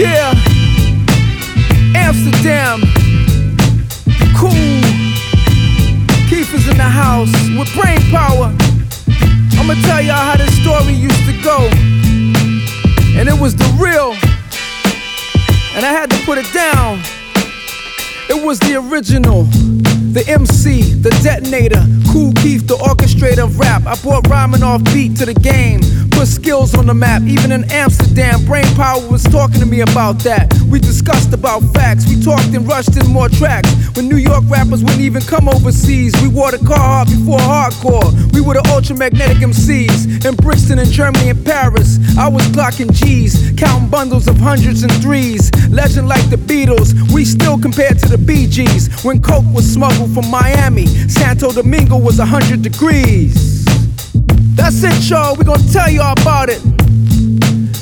Yeah, Amsterdam, cool. Keith is in the house with brain power. I'ma tell y'all how this story used to go. And it was the real. And I had to put it down. It was the original. The MC, the detonator, Cool Keith, the orchestrator of rap. I brought rhyming off beat to the game, put skills on the map. Even in Amsterdam, Brain Power was talking to me about that. We discussed about facts, we talked and rushed in more tracks. When New York rappers wouldn't even come overseas, we wore the car before hardcore. We were the ultramagnetic MCs in Brixton and Germany and Paris. I was clocking G's, counting bundles of hundreds and threes. Legend like the Beatles, we still compared to the Gees. When Coke was smuggled from Miami, Santo Domingo was 100 degrees. That's it, y'all. We gonna tell y'all about it.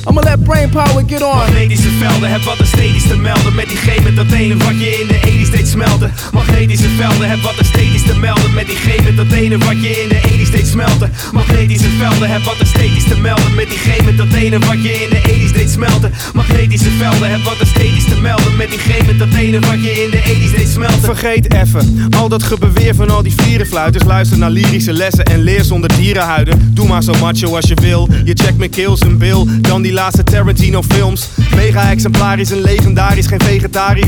I'ma let brain power get on. Magnetische velden, heb wat er steeds te melden Met diegene dat ene wat je in de 80 steeds smelten. Magnetische velden, heb wat er steeds te melden. Met diegene dat ene wat je in de 80 steeds smelten. Magnetische velden, heb wat er steeds te melden. Met diegene dat ene wat je in de 80 steeds smelten. Magnetische velden, heb wat er steeds te melden. Met diegene dat ene wat je in de 80 steeds smelten. Vergeet even al dat gebeweer van al die vierenfluiters. Luister naar lyrische lessen en leer zonder dierenhuiden. Doe maar zo macho als je wil. Je checkt mijn kills en Bill, dan die laatste Tarantino films. Mega exemplarisch en legendarisch, geen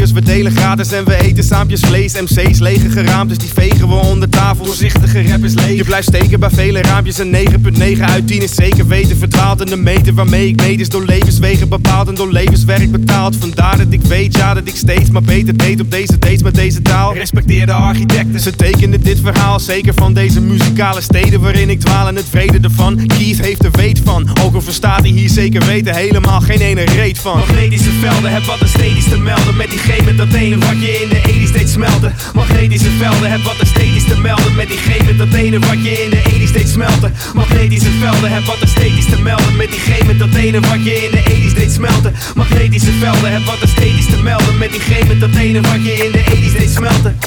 We delen gratis en we eten saampjes vlees. MC's lege geraamtes, die vegen we onder tafel. Doorzichtige rap is leeg. Je blijft steken bij vele raampjes en 9.9 uit 10 is zeker weten verdwaald. En de meter waarmee ik meet is door levenswegen bepaald en door levenswerk betaald. Vandaar dat ik weet, ja, dat ik steeds maar beter deed op deze dates met deze taal. Respecteer de architecten Ze tekenden dit verhaal zeker van deze muzikale steden waarin ik dwaal en het vrede ervan. Keith heeft er weet van, ook al verstaat hij hier zeker weten helemaal geen ene reet van. Magnetische velden, heb wat er steeds te melden Met diegene dat ene wat je in de 80 steeds smelten Magnetische velden, heb wat er steeds te melden. Met diegene dat ene wat je in de 80 steeds smelten Magnetische velden, heb wat er steeds te melden. Met diegene dat ene wat je in de 80 steeds smelten Magnetische velden, heb wat er steeds te melden. Met diegene dat ene wat je in de 80 steeds smelten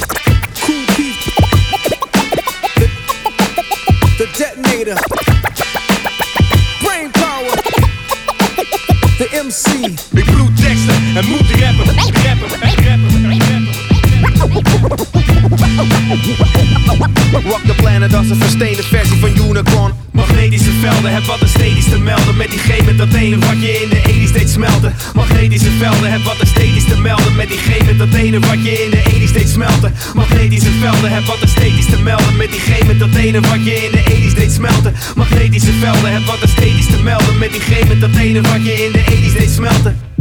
Cool the detonator, MC. Ik bloed teksten en moet rappen, rappen, rappen, Rock the planet als een versteende versie van Unicorn. Magnetische velden, heb wat er steeds te melden Met diegene dat ene wat je in de 80 steeds smelten Magnetische velden, heb wat er steeds te melden Met diegene dat ene wat je in de 80 steeds smelten. Magnetische velden, heb wat steeds te melden. Met diegene dat ene wat je in de 80 steeds smelten. Magnetische velden, heb wat steeds te melden. Met diegene dat ene wat je in de 80 steeds smelten